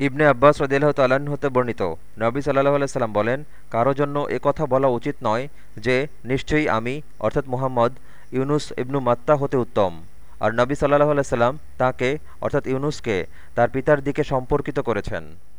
ইবনে আব্বাস রদিল্লাহ তাল্লাহ্ন হতে বর্ণিত। নবী সাল্লাহ আলাইসাল্লাম বলেন, কারও জন্য এ কথা বলা উচিত নয় যে, নিশ্চয়ই আমি, অর্থাৎ মুহাম্মদ ইউনুস ইবনু মাত্তা হতে উত্তম। আর নবী সাল্লাহ আলাইসাল্লাম তাঁকে, অর্থাৎ ইউনুসকে, তার পিতার দিকে সম্পর্কিত করেছেন।